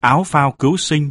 áo phao cứu sinh.